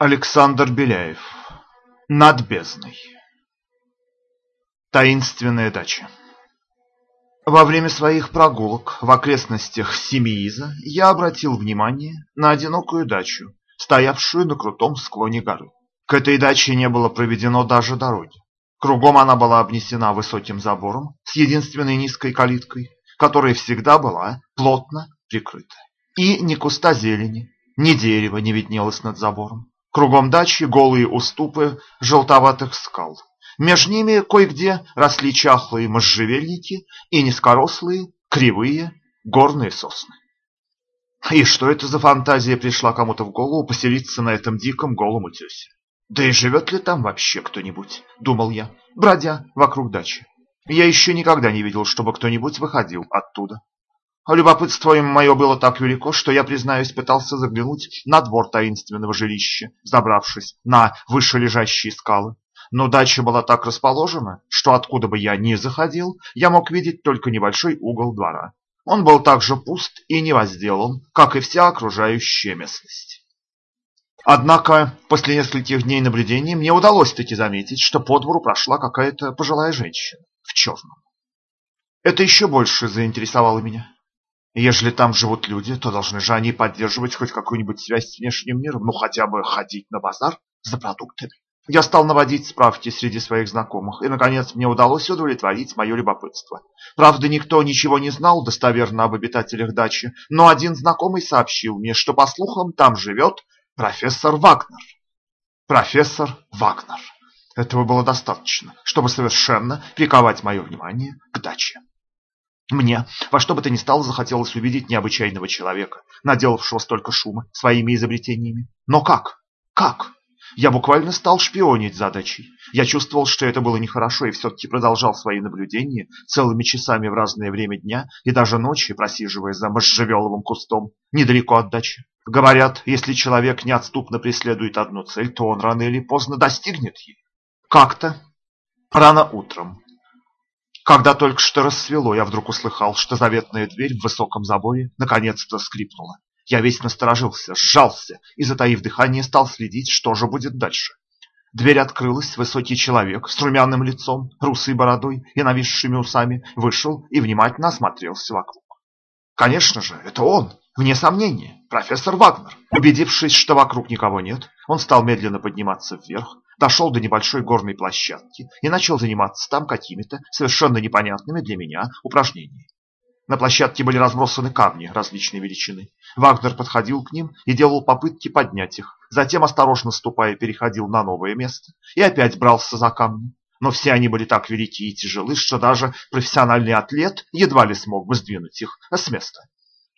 Александр Беляев. Над бездной. Таинственная дача. Во время своих прогулок в окрестностях Семииза я обратил внимание на одинокую дачу, стоявшую на крутом склоне горы. К этой даче не было проведено даже дороги. Кругом она была обнесена высоким забором с единственной низкой калиткой, которая всегда была плотно прикрыта. И ни куста зелени, ни дерева не виднелось над забором. Кругом дачи голые уступы желтоватых скал. Между ними кое-где росли чахлые можжевельники и низкорослые, кривые горные сосны. И что это за фантазия пришла кому-то в голову поселиться на этом диком голом утесе? Да и живет ли там вообще кто-нибудь, думал я, бродя вокруг дачи. Я еще никогда не видел, чтобы кто-нибудь выходил оттуда. Любопытство мое было так велико, что я, признаюсь, пытался заглянуть на двор таинственного жилища, забравшись на вышележащие скалы. Но дача была так расположена, что откуда бы я ни заходил, я мог видеть только небольшой угол двора. Он был так же пуст и невозделан, как и вся окружающая местность. Однако после нескольких дней наблюдений мне удалось таки заметить, что по двору прошла какая-то пожилая женщина в черном. Это еще больше заинтересовало меня. Ежели там живут люди, то должны же они поддерживать хоть какую-нибудь связь с внешним миром, ну хотя бы ходить на базар за продуктами. Я стал наводить справки среди своих знакомых, и, наконец, мне удалось удовлетворить мое любопытство. Правда, никто ничего не знал достоверно об обитателях дачи, но один знакомый сообщил мне, что, по слухам, там живет профессор Вагнер. Профессор Вагнер. Этого было достаточно, чтобы совершенно приковать мое внимание к даче. Мне во что бы то ни стало захотелось увидеть необычайного человека, наделавшего столько шума своими изобретениями. Но как? Как? Я буквально стал шпионить за дачей. Я чувствовал, что это было нехорошо, и все-таки продолжал свои наблюдения целыми часами в разное время дня и даже ночи, просиживая за можжевеловым кустом недалеко от дачи. Говорят, если человек неотступно преследует одну цель, то он рано или поздно достигнет ее. Как-то рано утром когда только что рассвело, я вдруг услыхал, что заветная дверь в высоком заборе наконец-то скрипнула. Я весь насторожился, сжался и, затаив дыхание, стал следить, что же будет дальше. Дверь открылась, высокий человек с румяным лицом, русой бородой и нависшими усами вышел и внимательно осмотрелся вокруг. Конечно же, это он, вне сомнения, профессор Вагнер. Убедившись, что вокруг никого нет, он стал медленно подниматься вверх, дошел до небольшой горной площадки и начал заниматься там какими-то совершенно непонятными для меня упражнениями. На площадке были разбросаны камни различной величины. Вагнер подходил к ним и делал попытки поднять их, затем, осторожно ступая, переходил на новое место и опять брался за камни. Но все они были так велики и тяжелы, что даже профессиональный атлет едва ли смог бы сдвинуть их с места.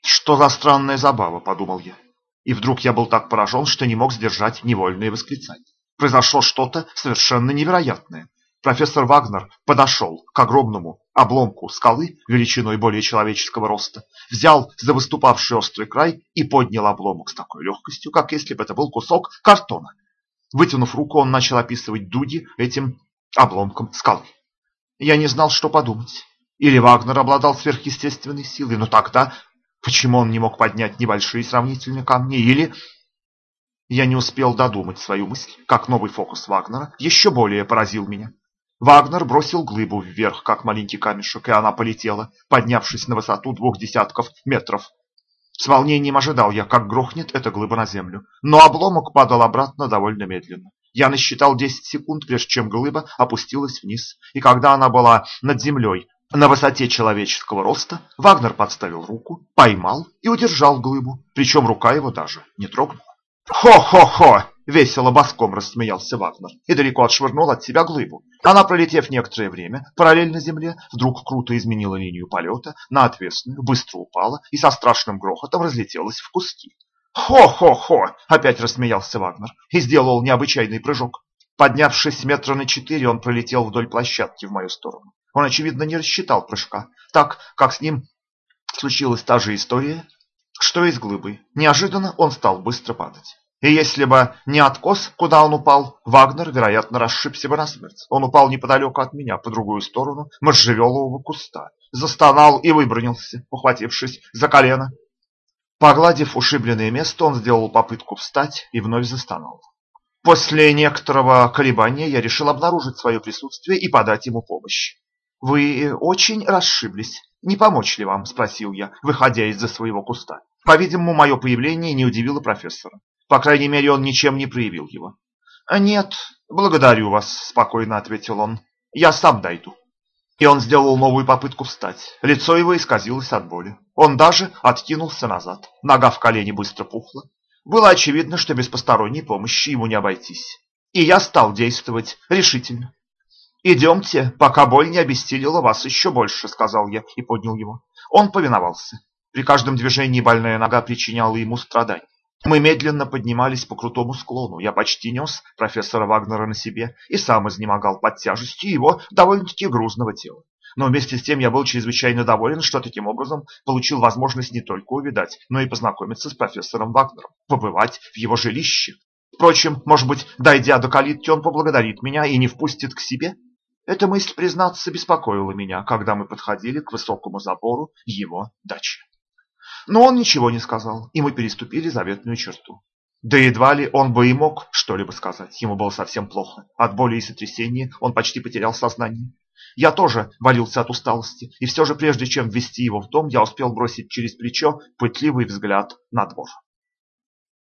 «Что за странная забава?» – подумал я. И вдруг я был так поражен, что не мог сдержать невольные восклицания произошло что-то совершенно невероятное. Профессор Вагнер подошел к огромному обломку скалы величиной более человеческого роста, взял за выступавший острый край и поднял обломок с такой легкостью, как если бы это был кусок картона. Вытянув руку, он начал описывать дуги этим обломком скалы. Я не знал, что подумать. Или Вагнер обладал сверхъестественной силой, но тогда почему он не мог поднять небольшие сравнительные камни, или я не успел додумать свою мысль, как новый фокус Вагнера еще более поразил меня. Вагнер бросил глыбу вверх, как маленький камешек, и она полетела, поднявшись на высоту двух десятков метров. С волнением ожидал я, как грохнет эта глыба на землю, но обломок падал обратно довольно медленно. Я насчитал 10 секунд, прежде чем глыба опустилась вниз, и когда она была над землей, на высоте человеческого роста, Вагнер подставил руку, поймал и удержал глыбу, причем рука его даже не трогнула. «Хо-хо-хо!» — весело боском рассмеялся Вагнер и далеко отшвырнул от себя глыбу. Она, пролетев некоторое время параллельно земле, вдруг круто изменила линию полета на отвесную, быстро упала и со страшным грохотом разлетелась в куски. «Хо-хо-хо!» — опять рассмеялся Вагнер и сделал необычайный прыжок. Поднявшись метра на четыре, он пролетел вдоль площадки в мою сторону. Он, очевидно, не рассчитал прыжка, так как с ним случилась та же история, что и с глыбой. Неожиданно он стал быстро падать. И если бы не откос, куда он упал, Вагнер, вероятно, расшибся бы насмерть. Он упал неподалеку от меня, по другую сторону можжевелового куста. Застонал и выбронился, ухватившись за колено. Погладив ушибленное место, он сделал попытку встать и вновь застонал. После некоторого колебания я решил обнаружить свое присутствие и подать ему помощь. «Вы очень расшиблись. Не помочь ли вам?» – спросил я, выходя из-за своего куста. По-видимому, мое появление не удивило профессора. По крайней мере, он ничем не проявил его. «Нет, благодарю вас», – спокойно ответил он. «Я сам дойду». И он сделал новую попытку встать. Лицо его исказилось от боли. Он даже откинулся назад. Нога в колени быстро пухла. Было очевидно, что без посторонней помощи ему не обойтись. И я стал действовать решительно. «Идемте, пока боль не обессилила вас еще больше», — сказал я и поднял его. Он повиновался. При каждом движении больная нога причиняла ему страдания. Мы медленно поднимались по крутому склону. Я почти нес профессора Вагнера на себе и сам изнемогал под тяжестью его довольно-таки грузного тела. Но вместе с тем я был чрезвычайно доволен, что таким образом получил возможность не только увидать, но и познакомиться с профессором Вагнером, побывать в его жилище. Впрочем, может быть, дойдя до калитки, он поблагодарит меня и не впустит к себе? Эта мысль, признаться, беспокоила меня, когда мы подходили к высокому забору его дачи. Но он ничего не сказал, и мы переступили заветную черту. Да едва ли он бы и мог что-либо сказать. Ему было совсем плохо. От боли и сотрясения он почти потерял сознание. Я тоже валился от усталости, и все же прежде чем ввести его в дом, я успел бросить через плечо пытливый взгляд на двор.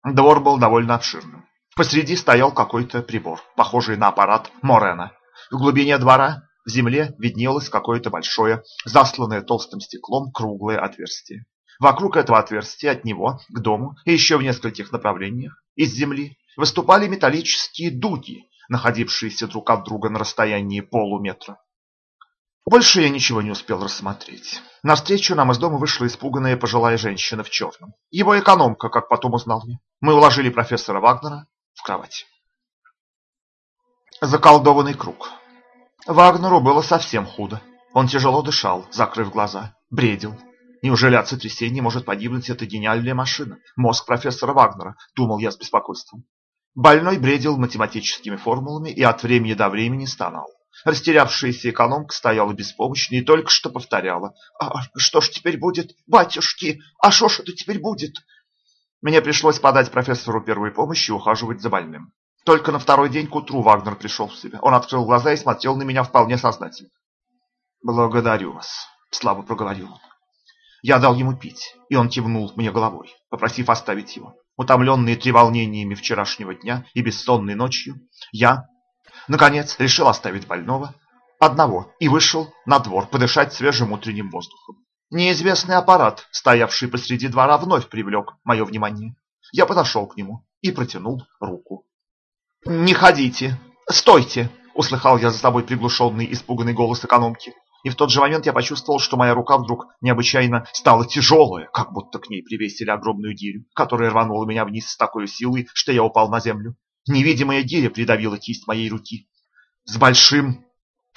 Двор был довольно обширным. Посреди стоял какой-то прибор, похожий на аппарат Морена. В глубине двора в земле виднелось какое-то большое, засланное толстым стеклом круглое отверстие. Вокруг этого отверстия от него к дому и еще в нескольких направлениях из земли выступали металлические дуги, находившиеся друг от друга на расстоянии полуметра. Больше я ничего не успел рассмотреть. Навстречу нам из дома вышла испуганная пожилая женщина в черном. Его экономка, как потом узнал я. Мы уложили профессора Вагнера в кровать. Заколдованный круг. Вагнеру было совсем худо. Он тяжело дышал, закрыв глаза, бредил. Неужели от сотрясения может погибнуть эта гениальная машина? Мозг профессора Вагнера, думал я с беспокойством. Больной бредил математическими формулами и от времени до времени стонал. Растерявшаяся экономка стояла беспомощно и только что повторяла. «А что ж теперь будет, батюшки? А что ж это теперь будет?» Мне пришлось подать профессору первой помощи и ухаживать за больным. Только на второй день к утру Вагнер пришел в себя. Он открыл глаза и смотрел на меня вполне сознательно. «Благодарю вас», — слабо проговорил он. Я дал ему пить, и он кивнул мне головой, попросив оставить его. Утомленный треволнениями вчерашнего дня и бессонной ночью, я, наконец, решил оставить больного одного и вышел на двор подышать свежим утренним воздухом. Неизвестный аппарат, стоявший посреди двора, вновь привлек мое внимание. Я подошел к нему и протянул руку. «Не ходите! Стойте!» — услыхал я за собой приглушенный, испуганный голос экономки. И в тот же момент я почувствовал, что моя рука вдруг необычайно стала тяжелая, как будто к ней привесили огромную гирю, которая рванула меня вниз с такой силой, что я упал на землю. Невидимая гиря придавила кисть моей руки. С большим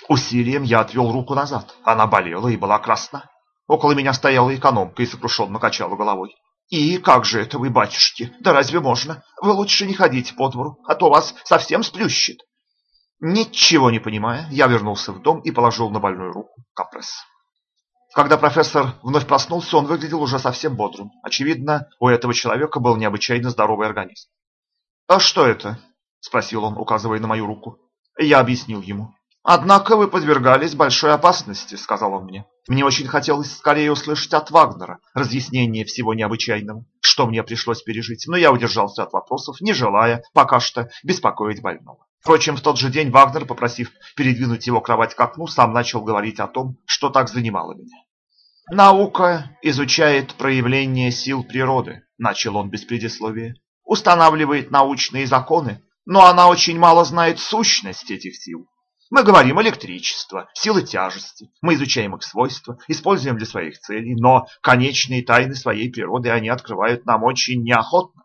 усилием я отвел руку назад. Она болела и была красна. Около меня стояла экономка и сокрушенно качала головой. «И как же это вы, батюшки? Да разве можно? Вы лучше не ходите по двору, а то вас совсем сплющит». Ничего не понимая, я вернулся в дом и положил на больную руку компресс. Когда профессор вновь проснулся, он выглядел уже совсем бодрым. Очевидно, у этого человека был необычайно здоровый организм. «А что это?» – спросил он, указывая на мою руку. Я объяснил ему. «Однако вы подвергались большой опасности», – сказал он мне. Мне очень хотелось скорее услышать от Вагнера разъяснение всего необычайного, что мне пришлось пережить, но я удержался от вопросов, не желая пока что беспокоить больного. Впрочем, в тот же день Вагнер, попросив передвинуть его кровать к окну, сам начал говорить о том, что так занимало меня. «Наука изучает проявление сил природы», – начал он без предисловия. «Устанавливает научные законы, но она очень мало знает сущность этих сил. Мы говорим электричество, силы тяжести, мы изучаем их свойства, используем для своих целей, но конечные тайны своей природы они открывают нам очень неохотно,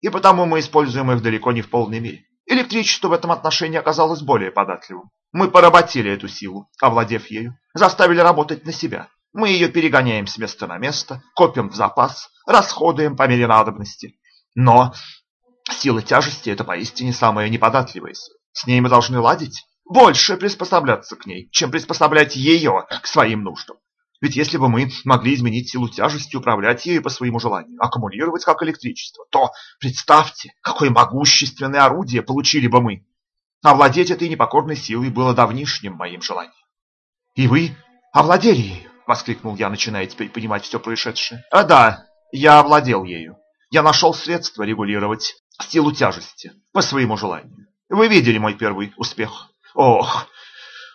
и потому мы используем их далеко не в полной мере. Электричество в этом отношении оказалось более податливым. Мы поработили эту силу, овладев ею, заставили работать на себя. Мы ее перегоняем с места на место, копим в запас, расходуем по мере надобности. Но сила тяжести – это поистине самая неподатливая сила. С ней мы должны ладить, больше приспосабляться к ней, чем приспособлять ее к своим нуждам. Ведь если бы мы могли изменить силу тяжести, управлять ею по своему желанию, аккумулировать как электричество, то представьте, какое могущественное орудие получили бы мы. Овладеть этой непокорной силой было давнишним моим желанием. И вы овладели ею, воскликнул я, начиная теперь понимать все происшедшее. А да, я овладел ею. Я нашел средства регулировать силу тяжести по своему желанию. Вы видели мой первый успех? Ох,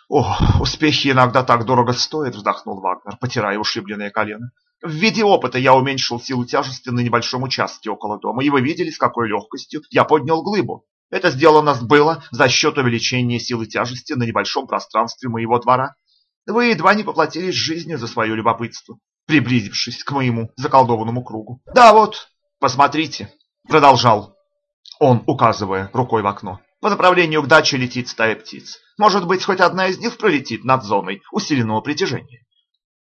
о, успехи иногда так дорого стоят, вздохнул Вагнер, потирая ушибленное колено. В виде опыта я уменьшил силу тяжести на небольшом участке около дома, и вы видели, с какой легкостью я поднял глыбу. Это сделано было за счет увеличения силы тяжести на небольшом пространстве моего двора. Вы едва не поплатились жизнью за свое любопытство, приблизившись к моему заколдованному кругу. Да вот, посмотрите, продолжал он, указывая рукой в окно. По направлению к даче летит стая птиц. Может быть, хоть одна из них пролетит над зоной усиленного притяжения.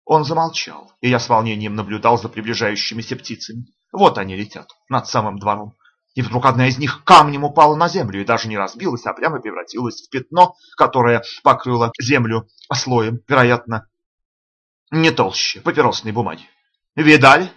Он замолчал, и я с волнением наблюдал за приближающимися птицами. Вот они летят, над самым двором. И вдруг одна из них камнем упала на землю и даже не разбилась, а прямо превратилась в пятно, которое покрыло землю слоем, вероятно, не толще папиросной бумаги. «Видали?»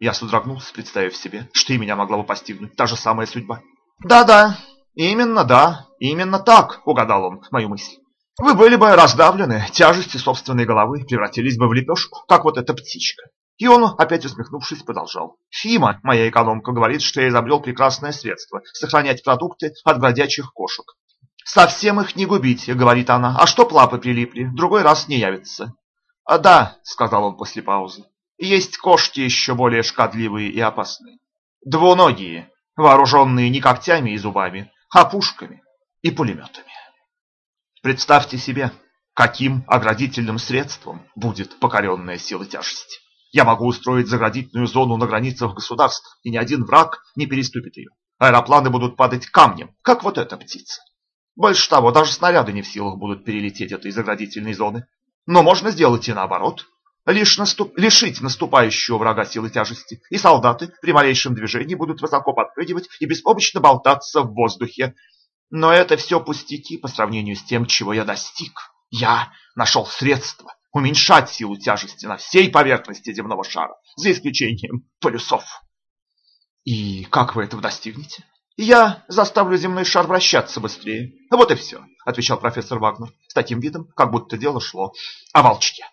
Я содрогнулся, представив себе, что и меня могла бы постигнуть та же самая судьба. «Да-да, «Именно, да, именно так», — угадал он мою мысль. «Вы были бы раздавлены, тяжести собственной головы превратились бы в лепешку, как вот эта птичка». И он, опять усмехнувшись, продолжал. «Фима, моя экономка, говорит, что я изобрел прекрасное средство – сохранять продукты от бродячих кошек. «Совсем их не губите», — говорит она, — «а что лапы прилипли, другой раз не явится». «А да», — сказал он после паузы, — «есть кошки еще более шкодливые и опасные. Двуногие, вооруженные не когтями и зубами, а пушками и пулеметами. Представьте себе, каким оградительным средством будет покоренная сила тяжести. Я могу устроить заградительную зону на границах государств, и ни один враг не переступит ее. Аэропланы будут падать камнем, как вот эта птица. Больше того, даже снаряды не в силах будут перелететь этой заградительной зоны. Но можно сделать и наоборот. Лишь наступ... лишить наступающего врага силы тяжести, и солдаты при малейшем движении будут высоко подпрыгивать и беспомощно болтаться в воздухе. Но это все пустяки по сравнению с тем, чего я достиг. Я нашел средства уменьшать силу тяжести на всей поверхности земного шара, за исключением полюсов. И как вы этого достигнете? Я заставлю земной шар вращаться быстрее. Вот и все, отвечал профессор Вагнер с таким видом, как будто дело шло о волчке.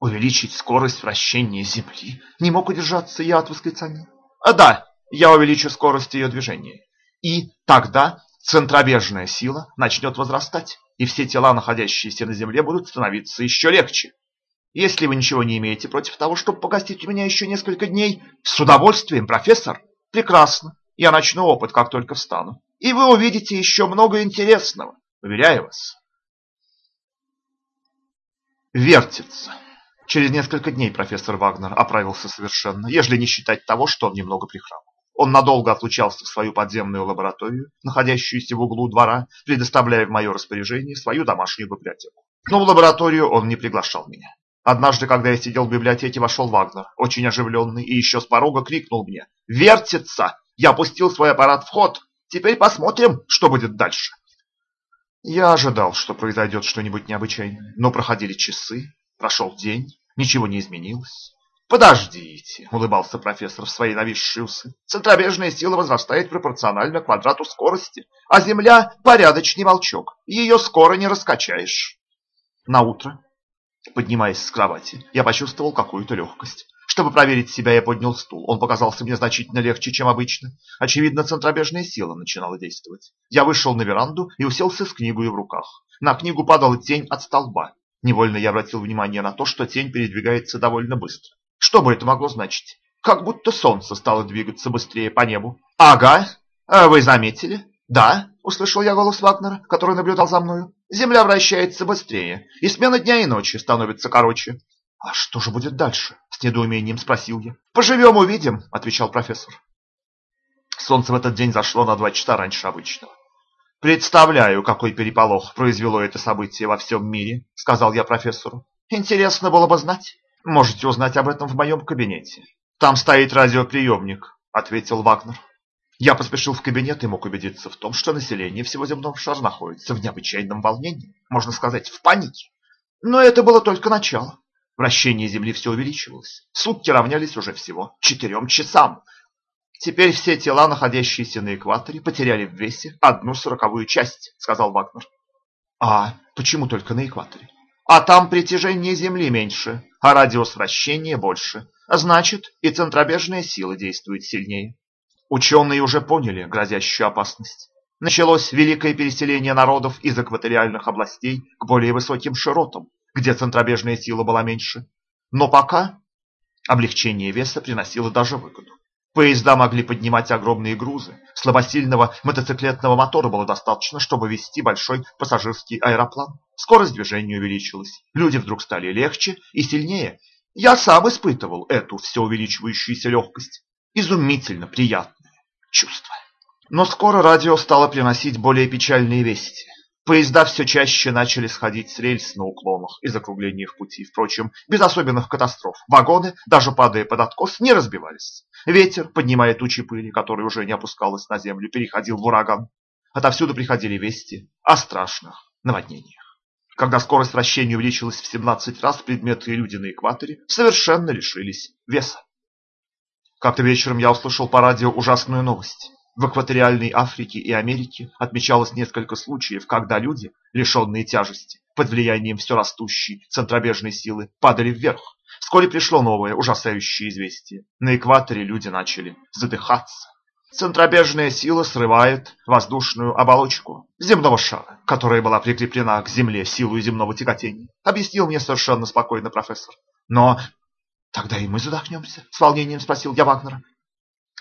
Увеличить скорость вращения Земли? Не мог удержаться я от восклицания. А да, я увеличу скорость ее движения. И тогда центробежная сила начнет возрастать, и все тела, находящиеся на Земле, будут становиться еще легче. Если вы ничего не имеете против того, чтобы погостить у меня еще несколько дней, с удовольствием, профессор. Прекрасно. Я начну опыт, как только встану. И вы увидите еще много интересного, уверяю вас. Вертится. Через несколько дней профессор Вагнер оправился совершенно, ежели не считать того, что он немного прихрамывал. Он надолго отлучался в свою подземную лабораторию, находящуюся в углу двора, предоставляя в мое распоряжение свою домашнюю библиотеку. Но в лабораторию он не приглашал меня. Однажды, когда я сидел в библиотеке, вошел Вагнер, очень оживленный, и еще с порога крикнул мне «Вертится! Я опустил свой аппарат в ход! Теперь посмотрим, что будет дальше!» Я ожидал, что произойдет что-нибудь необычайное, но проходили часы, прошел день, Ничего не изменилось. Подождите, улыбался профессор в свои нависшие усы. Центробежная сила возрастает пропорционально квадрату скорости, а Земля порядочный волчок. Ее скоро не раскачаешь. На утро, поднимаясь с кровати, я почувствовал какую-то легкость. Чтобы проверить себя, я поднял стул. Он показался мне значительно легче, чем обычно. Очевидно, центробежная сила начинала действовать. Я вышел на веранду и уселся с книгой в руках. На книгу падала тень от столба. Невольно я обратил внимание на то, что тень передвигается довольно быстро. Что бы это могло значить? Как будто солнце стало двигаться быстрее по небу. «Ага, а вы заметили?» «Да», — услышал я голос Вагнера, который наблюдал за мною. «Земля вращается быстрее, и смена дня и ночи становится короче». «А что же будет дальше?» — с недоумением спросил я. «Поживем, увидим», — отвечал профессор. Солнце в этот день зашло на два часа раньше обычного. «Представляю, какой переполох произвело это событие во всем мире», — сказал я профессору. «Интересно было бы знать. Можете узнать об этом в моем кабинете. Там стоит радиоприемник», — ответил Вагнер. Я поспешил в кабинет и мог убедиться в том, что население всего земного шара находится в необычайном волнении, можно сказать, в панике. Но это было только начало. Вращение Земли все увеличивалось. Сутки равнялись уже всего четырем часам. Теперь все тела, находящиеся на экваторе, потеряли в весе одну сороковую часть, сказал Вагнер. А почему только на экваторе? А там притяжение Земли меньше, а радиус вращения больше. Значит, и центробежная сила действует сильнее. Ученые уже поняли грозящую опасность. Началось великое переселение народов из экваториальных областей к более высоким широтам, где центробежная сила была меньше. Но пока облегчение веса приносило даже выгоду. Поезда могли поднимать огромные грузы. Слабосильного мотоциклетного мотора было достаточно, чтобы вести большой пассажирский аэроплан. Скорость движения увеличилась. Люди вдруг стали легче и сильнее. Я сам испытывал эту все увеличивающуюся легкость. Изумительно приятное чувство. Но скоро радио стало приносить более печальные вести. Поезда все чаще начали сходить с рельс на уклонах и закруглениях пути. Впрочем, без особенных катастроф. Вагоны, даже падая под откос, не разбивались. Ветер, поднимая тучи пыли, которая уже не опускалась на землю, переходил в ураган. Отовсюду приходили вести о страшных наводнениях. Когда скорость вращения увеличилась в 17 раз, предметы и люди на экваторе совершенно лишились веса. Как-то вечером я услышал по радио ужасную новость. В экваториальной Африке и Америке отмечалось несколько случаев, когда люди, лишенные тяжести, под влиянием все растущей центробежной силы, падали вверх. Вскоре пришло новое, ужасающее известие. На экваторе люди начали задыхаться. Центробежная сила срывает воздушную оболочку земного шара, которая была прикреплена к Земле силой земного тяготения, объяснил мне совершенно спокойно профессор. Но тогда и мы задохнемся, с волнением спросил я Вагнера.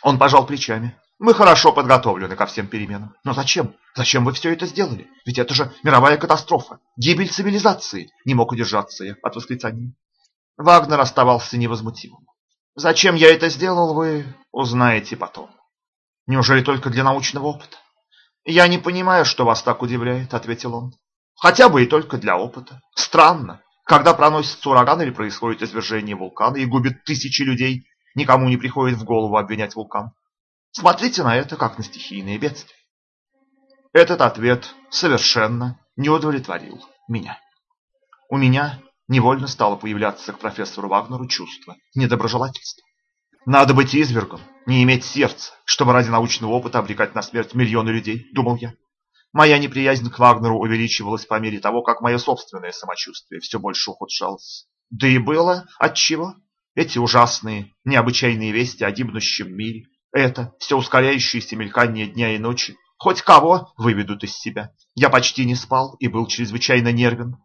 Он пожал плечами. Мы хорошо подготовлены ко всем переменам. Но зачем? Зачем вы все это сделали? Ведь это же мировая катастрофа. Гибель цивилизации. Не мог удержаться я от восклицания. Вагнер оставался невозмутимым. Зачем я это сделал, вы узнаете потом. Неужели только для научного опыта? Я не понимаю, что вас так удивляет, ответил он. Хотя бы и только для опыта. Странно. Когда проносится ураган или происходит извержение вулкана и губит тысячи людей, никому не приходит в голову обвинять вулкан. Смотрите на это, как на стихийные бедствия. Этот ответ совершенно не удовлетворил меня. У меня невольно стало появляться к профессору Вагнеру чувство недоброжелательства. Надо быть извергом, не иметь сердца, чтобы ради научного опыта обрекать на смерть миллионы людей, думал я. Моя неприязнь к Вагнеру увеличивалась по мере того, как мое собственное самочувствие все больше ухудшалось. Да и было отчего. Эти ужасные, необычайные вести о гибнущем мире, это все ускоряющееся мелькание дня и ночи хоть кого выведут из себя. Я почти не спал и был чрезвычайно нервен.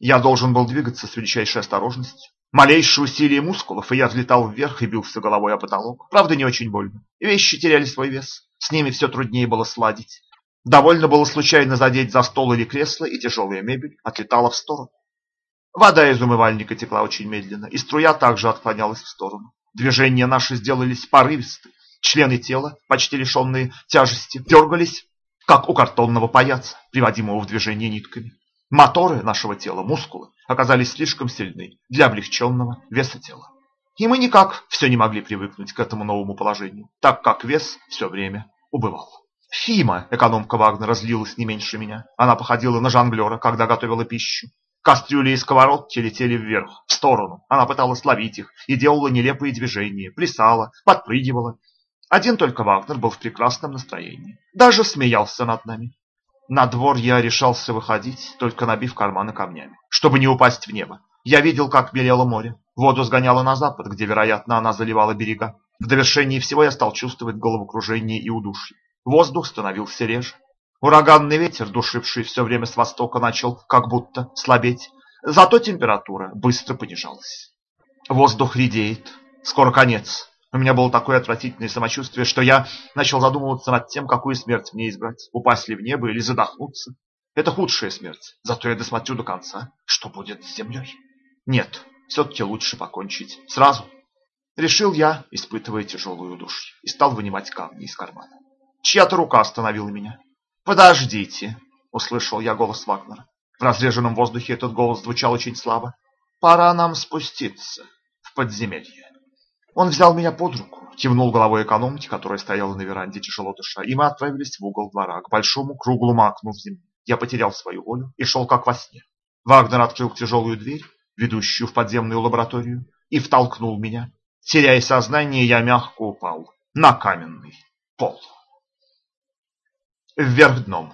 Я должен был двигаться с величайшей осторожностью. Малейшее усилие мускулов, и я взлетал вверх и бился головой о потолок. Правда, не очень больно. Вещи теряли свой вес. С ними все труднее было сладить. Довольно было случайно задеть за стол или кресло, и тяжелая мебель отлетала в сторону. Вода из умывальника текла очень медленно, и струя также отклонялась в сторону. Движения наши сделались порывисты. Члены тела, почти лишенные тяжести, дергались, как у картонного паяца, приводимого в движение нитками. Моторы нашего тела, мускулы, оказались слишком сильны для облегченного веса тела. И мы никак все не могли привыкнуть к этому новому положению, так как вес все время убывал. Фима, экономка Вагнера, разлилась не меньше меня. Она походила на жонглера, когда готовила пищу. Кастрюли и сковородки летели вверх, в сторону. Она пыталась ловить их и делала нелепые движения, плясала, подпрыгивала один только Вагнер был в прекрасном настроении. Даже смеялся над нами. На двор я решался выходить, только набив карманы камнями, чтобы не упасть в небо. Я видел, как белело море. Воду сгоняло на запад, где, вероятно, она заливала берега. В довершении всего я стал чувствовать головокружение и удушье. Воздух становился реже. Ураганный ветер, душивший все время с востока, начал как будто слабеть. Зато температура быстро понижалась. Воздух редеет. Скоро конец. У меня было такое отвратительное самочувствие, что я начал задумываться над тем, какую смерть мне избрать. Упасть ли в небо или задохнуться. Это худшая смерть. Зато я досмотрю до конца, что будет с землей. Нет, все-таки лучше покончить сразу. Решил я, испытывая тяжелую душу, и стал вынимать камни из кармана. Чья-то рука остановила меня. «Подождите!» — услышал я голос Вагнера. В разреженном воздухе этот голос звучал очень слабо. «Пора нам спуститься в подземелье». Он взял меня под руку, кивнул головой экономки, которая стояла на веранде, тяжело дыша, и мы отправились в угол двора, к большому круглому окну в земле. Я потерял свою волю и шел как во сне. Вагнер открыл тяжелую дверь ведущую в подземную лабораторию, и втолкнул меня. Теряя сознание, я мягко упал на каменный пол. Вверх дном.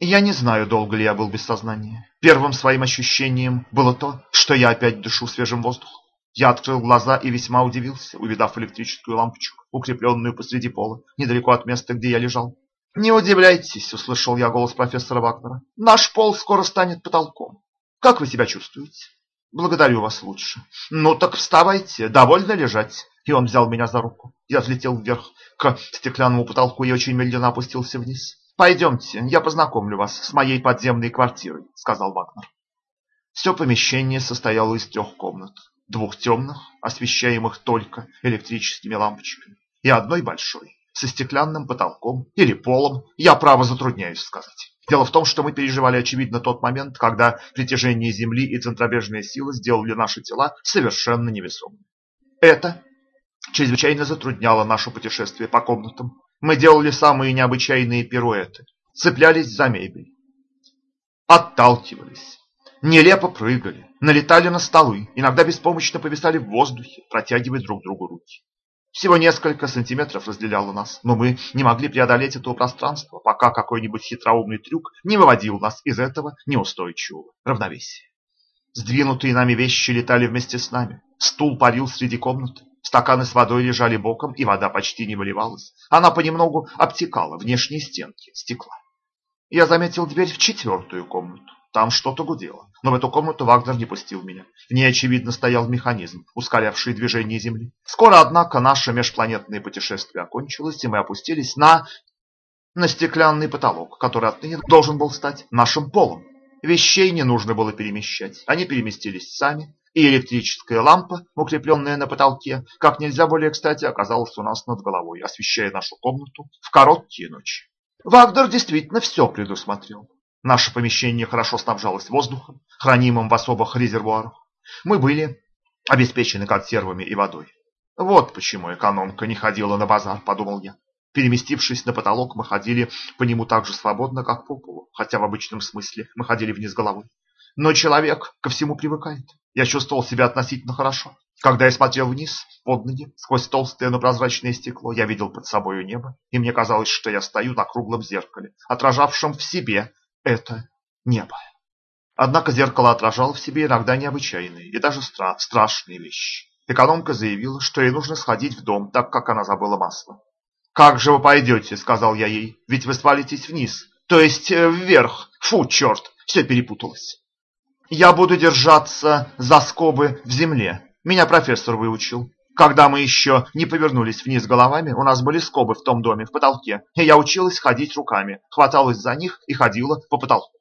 Я не знаю, долго ли я был без сознания. Первым своим ощущением было то, что я опять дышу свежим воздухом. Я открыл глаза и весьма удивился, увидав электрическую лампочку, укрепленную посреди пола, недалеко от места, где я лежал. «Не удивляйтесь», — услышал я голос профессора Вагнера. «Наш пол скоро станет потолком. Как вы себя чувствуете?» «Благодарю вас лучше». «Ну так вставайте, довольно лежать». И он взял меня за руку. Я взлетел вверх к стеклянному потолку и очень медленно опустился вниз. «Пойдемте, я познакомлю вас с моей подземной квартирой», — сказал Вагнер. Все помещение состояло из трех комнат. Двух темных, освещаемых только электрическими лампочками, и одной большой, со стеклянным потолком или полом, я право затрудняюсь сказать. Дело в том, что мы переживали, очевидно, тот момент, когда притяжение Земли и центробежные силы сделали наши тела совершенно невесомыми. Это чрезвычайно затрудняло наше путешествие по комнатам. Мы делали самые необычайные пируэты, цеплялись за мебель, отталкивались, нелепо прыгали, налетали на столы, иногда беспомощно повисали в воздухе, протягивая друг другу руки. Всего несколько сантиметров разделяло нас, но мы не могли преодолеть этого пространства, пока какой-нибудь хитроумный трюк не выводил нас из этого неустойчивого равновесия. Сдвинутые нами вещи летали вместе с нами, стул парил среди комнаты, стаканы с водой лежали боком, и вода почти не выливалась. Она понемногу обтекала внешние стенки стекла. Я заметил дверь в четвертую комнату. Там что-то гудело, но в эту комнату Вагнер не пустил меня. В ней, очевидно, стоял механизм, ускорявший движение Земли. Скоро, однако, наше межпланетное путешествие окончилось, и мы опустились на... на стеклянный потолок, который отныне должен был стать нашим полом. Вещей не нужно было перемещать, они переместились сами, и электрическая лампа, укрепленная на потолке, как нельзя более кстати, оказалась у нас над головой, освещая нашу комнату в короткие ночи. Вагнер действительно все предусмотрел. Наше помещение хорошо снабжалось воздухом, хранимым в особых резервуарах. Мы были обеспечены консервами и водой. Вот почему экономка не ходила на базар, подумал я. Переместившись на потолок, мы ходили по нему так же свободно, как по полу, хотя в обычном смысле мы ходили вниз головой. Но человек ко всему привыкает. Я чувствовал себя относительно хорошо. Когда я смотрел вниз, под ноги, сквозь толстое, но прозрачное стекло, я видел под собою небо, и мне казалось, что я стою на круглом зеркале, отражавшем в себе это небо. Однако зеркало отражало в себе иногда необычайные и даже стра страшные вещи. Экономка заявила, что ей нужно сходить в дом, так как она забыла масло. «Как же вы пойдете?» – сказал я ей. «Ведь вы свалитесь вниз, то есть э, вверх. Фу, черт, все перепуталось. Я буду держаться за скобы в земле. Меня профессор выучил. Когда мы еще не повернулись вниз головами, у нас были скобы в том доме, в потолке, и я училась ходить руками, хваталась за них и ходила по потолку.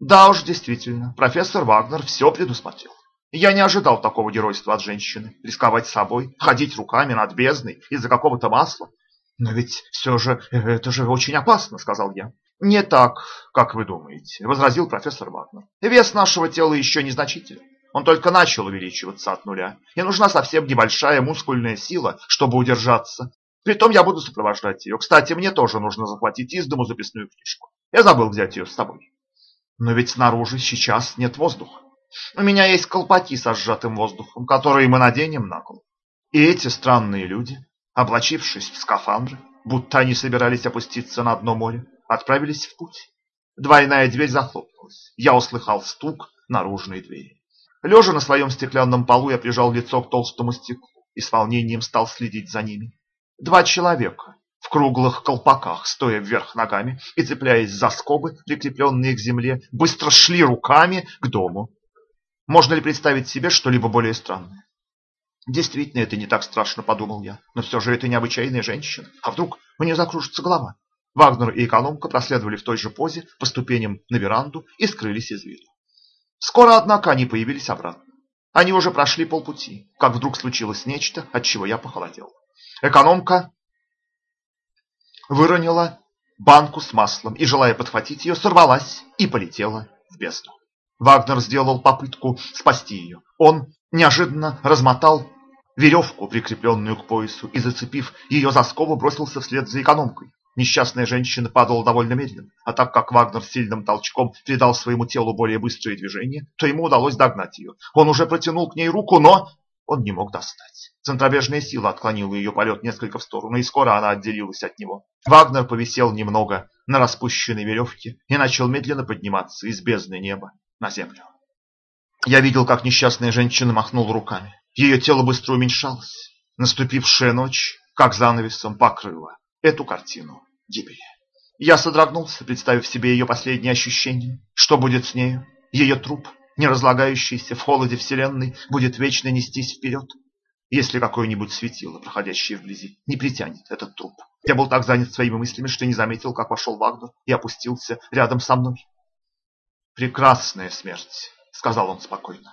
Да уж, действительно, профессор Вагнер все предусмотрел. Я не ожидал такого геройства от женщины, рисковать собой, ходить руками над бездной из-за какого-то масла. Но ведь все же, это же очень опасно, сказал я. Не так, как вы думаете, возразил профессор Вагнер. Вес нашего тела еще незначителен. Он только начал увеличиваться от нуля, и нужна совсем небольшая мускульная сила, чтобы удержаться. Притом я буду сопровождать ее. Кстати, мне тоже нужно захватить из дому записную книжку. Я забыл взять ее с собой. Но ведь снаружи сейчас нет воздуха. У меня есть колпаки со сжатым воздухом, которые мы наденем на голову. И эти странные люди, облачившись в скафандры, будто они собирались опуститься на дно моря, отправились в путь. Двойная дверь захлопнулась. Я услыхал стук наружной двери. Лежа на своем стеклянном полу, я прижал лицо к толстому стеклу и с волнением стал следить за ними. Два человека в круглых колпаках, стоя вверх ногами и цепляясь за скобы, прикрепленные к земле, быстро шли руками к дому. Можно ли представить себе что-либо более странное? Действительно, это не так страшно, подумал я, но все же это необычайная женщина. А вдруг у нее закружится голова? Вагнер и экономка проследовали в той же позе по ступеням на веранду и скрылись из виду. Скоро, однако, они появились обратно. Они уже прошли полпути, как вдруг случилось нечто, от чего я похолодел. Экономка выронила банку с маслом и, желая подхватить ее, сорвалась и полетела в бездну. Вагнер сделал попытку спасти ее. Он неожиданно размотал веревку, прикрепленную к поясу, и, зацепив ее за скобу, бросился вслед за экономкой. Несчастная женщина падала довольно медленно, а так как Вагнер сильным толчком придал своему телу более быстрые движения, то ему удалось догнать ее. Он уже протянул к ней руку, но он не мог достать. Центробежная сила отклонила ее полет несколько в сторону, и скоро она отделилась от него. Вагнер повисел немного на распущенной веревке и начал медленно подниматься из бездны неба на землю. Я видел, как несчастная женщина махнула руками. Ее тело быстро уменьшалось. Наступившая ночь, как занавесом, покрыла эту картину гибели. Я содрогнулся, представив себе ее последние ощущения. Что будет с нею? Ее труп, не разлагающийся в холоде вселенной, будет вечно нестись вперед, если какое-нибудь светило, проходящее вблизи, не притянет этот труп. Я был так занят своими мыслями, что не заметил, как вошел Вагнер и опустился рядом со мной. «Прекрасная смерть», — сказал он спокойно.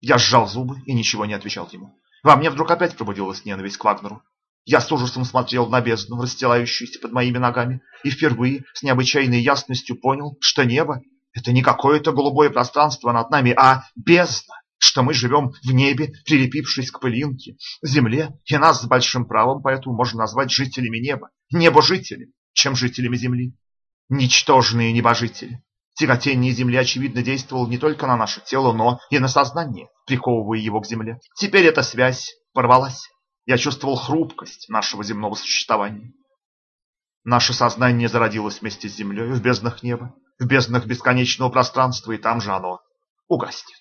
Я сжал зубы и ничего не отвечал ему. Во мне вдруг опять пробудилась ненависть к Вагнеру. Я с ужасом смотрел на бездну, расстилающуюся под моими ногами, и впервые с необычайной ясностью понял, что небо – это не какое-то голубое пространство над нами, а бездна, что мы живем в небе, прилепившись к пылинке, земле, и нас с большим правом поэтому можно назвать жителями неба, небожители, чем жителями земли. Ничтожные небожители. Тяготение земли, очевидно, действовало не только на наше тело, но и на сознание, приковывая его к земле. Теперь эта связь порвалась. Я чувствовал хрупкость нашего земного существования. Наше сознание зародилось вместе с землей в безднах неба, в безднах бесконечного пространства, и там же оно угаснет.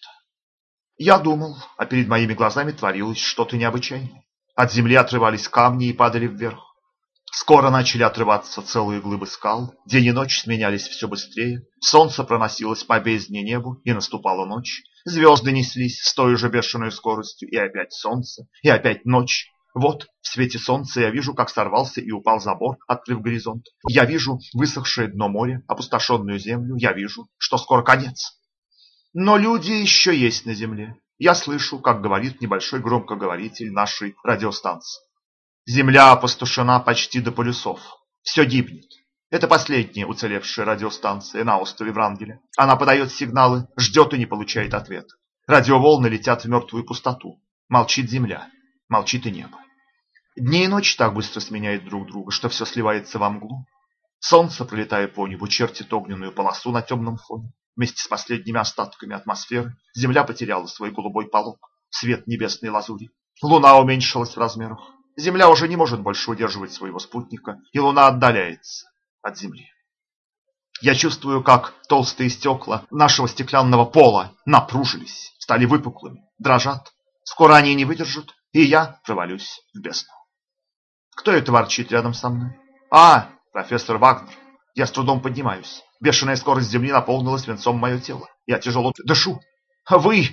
Я думал, а перед моими глазами творилось что-то необычайное. От земли отрывались камни и падали вверх. Скоро начали отрываться целые глыбы скал, день и ночь сменялись все быстрее, солнце проносилось по бездне небу, и наступала ночь. Звезды неслись с той же бешеной скоростью, и опять солнце, и опять ночь. Вот в свете солнца я вижу, как сорвался и упал забор, открыв горизонт. Я вижу высохшее дно моря, опустошенную землю. Я вижу, что скоро конец. Но люди еще есть на земле. Я слышу, как говорит небольшой громкоговоритель нашей радиостанции. Земля опустошена почти до полюсов. Все гибнет. Это последняя уцелевшая радиостанция на острове Врангеля. Она подает сигналы, ждет и не получает ответа. Радиоволны летят в мертвую пустоту. Молчит земля, молчит и небо. Дни и ночи так быстро сменяют друг друга, что все сливается во мглу. Солнце, пролетая по небу, чертит огненную полосу на темном фоне. Вместе с последними остатками атмосферы земля потеряла свой голубой полог, свет небесной лазури. Луна уменьшилась в размерах. Земля уже не может больше удерживать своего спутника, и Луна отдаляется от Земли. Я чувствую, как толстые стекла нашего стеклянного пола напружились, стали выпуклыми, дрожат. Скоро они не выдержат, и я провалюсь в бездну. Кто это ворчит рядом со мной? А, профессор Вагнер. Я с трудом поднимаюсь. Бешеная скорость земли наполнила свинцом мое тело. Я тяжело дышу. Вы,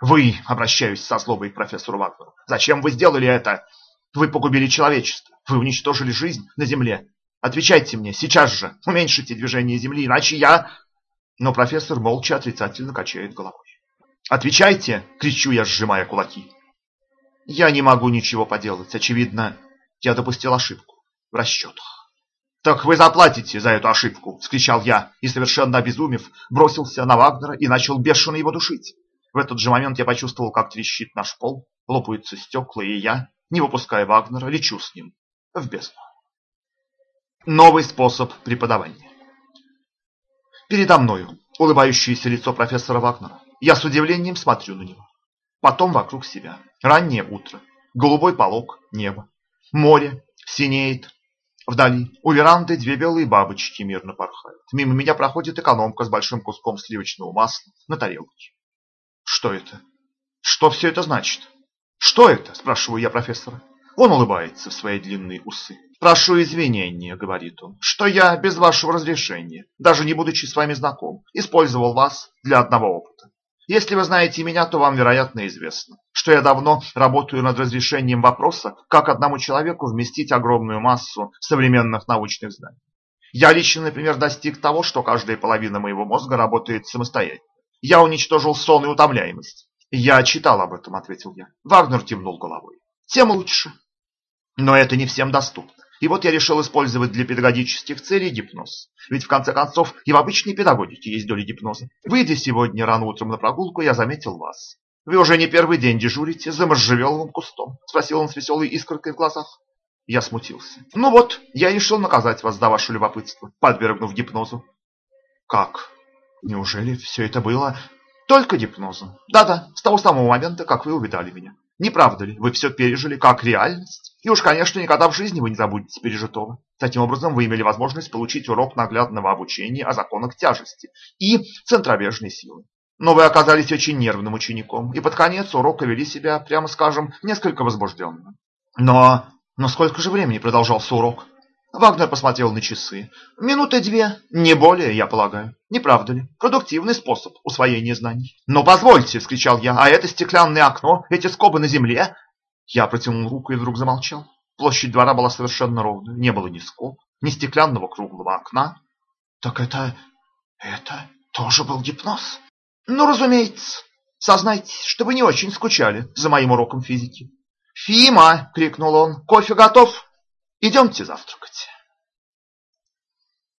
вы, обращаюсь со злобой к профессору Вагнеру. Зачем вы сделали это? Вы погубили человечество. Вы уничтожили жизнь на земле. Отвечайте мне, сейчас же. Уменьшите движение земли, иначе я... Но профессор молча отрицательно качает головой. «Отвечайте!» – кричу я, сжимая кулаки. Я не могу ничего поделать. Очевидно, я допустил ошибку в расчетах. «Так вы заплатите за эту ошибку!» – вскричал я и, совершенно обезумев, бросился на Вагнера и начал бешено его душить. В этот же момент я почувствовал, как трещит наш пол, лопаются стекла, и я, не выпуская Вагнера, лечу с ним в бездну. Новый способ преподавания. Передо мною улыбающееся лицо профессора Вагнера. Я с удивлением смотрю на него. Потом вокруг себя. Раннее утро. Голубой полог неба. Море синеет. Вдали у веранды две белые бабочки мирно порхают. Мимо меня проходит экономка с большим куском сливочного масла на тарелке. Что это? Что все это значит? «Что это?» – спрашиваю я профессора. Он улыбается в свои длинные усы. «Прошу извинения», – говорит он, – «что я без вашего разрешения, даже не будучи с вами знаком, использовал вас для одного опыта. Если вы знаете меня, то вам, вероятно, известно, что я давно работаю над разрешением вопроса, как одному человеку вместить огромную массу современных научных знаний. Я лично, например, достиг того, что каждая половина моего мозга работает самостоятельно. Я уничтожил сон и утомляемость. «Я читал об этом», — ответил я. Вагнер кивнул головой. «Тем лучше». Но это не всем доступно. И вот я решил использовать для педагогических целей гипноз. Ведь в конце концов и в обычной педагогике есть доля гипноза. Выйдя сегодня рано утром на прогулку, я заметил вас. Вы уже не первый день дежурите за можжевеловым кустом? Спросил он с веселой искоркой в глазах. Я смутился. Ну вот, я решил наказать вас за ваше любопытство, подвергнув гипнозу. Как? Неужели все это было только гипнозом? Да-да, с того самого момента, как вы увидали меня. Не правда ли, вы все пережили как реальность? И уж, конечно, никогда в жизни вы не забудете пережитого. Таким образом, вы имели возможность получить урок наглядного обучения о законах тяжести и центробежной силы. Но вы оказались очень нервным учеником, и под конец урока вели себя, прямо скажем, несколько возбужденно. Но, но сколько же времени продолжался урок? Вагнер посмотрел на часы. Минуты две, не более, я полагаю. Не правда ли? Продуктивный способ усвоения знаний. Но позвольте, вскричал я, а это стеклянное окно, эти скобы на земле? Я протянул руку и вдруг замолчал. Площадь двора была совершенно ровной, не было ни скоб, ни стеклянного круглого окна. Так это... это тоже был гипноз? Ну, разумеется. Сознайтесь, что вы не очень скучали за моим уроком физики. «Фима!» — крикнул он. «Кофе готов? Идемте завтракать».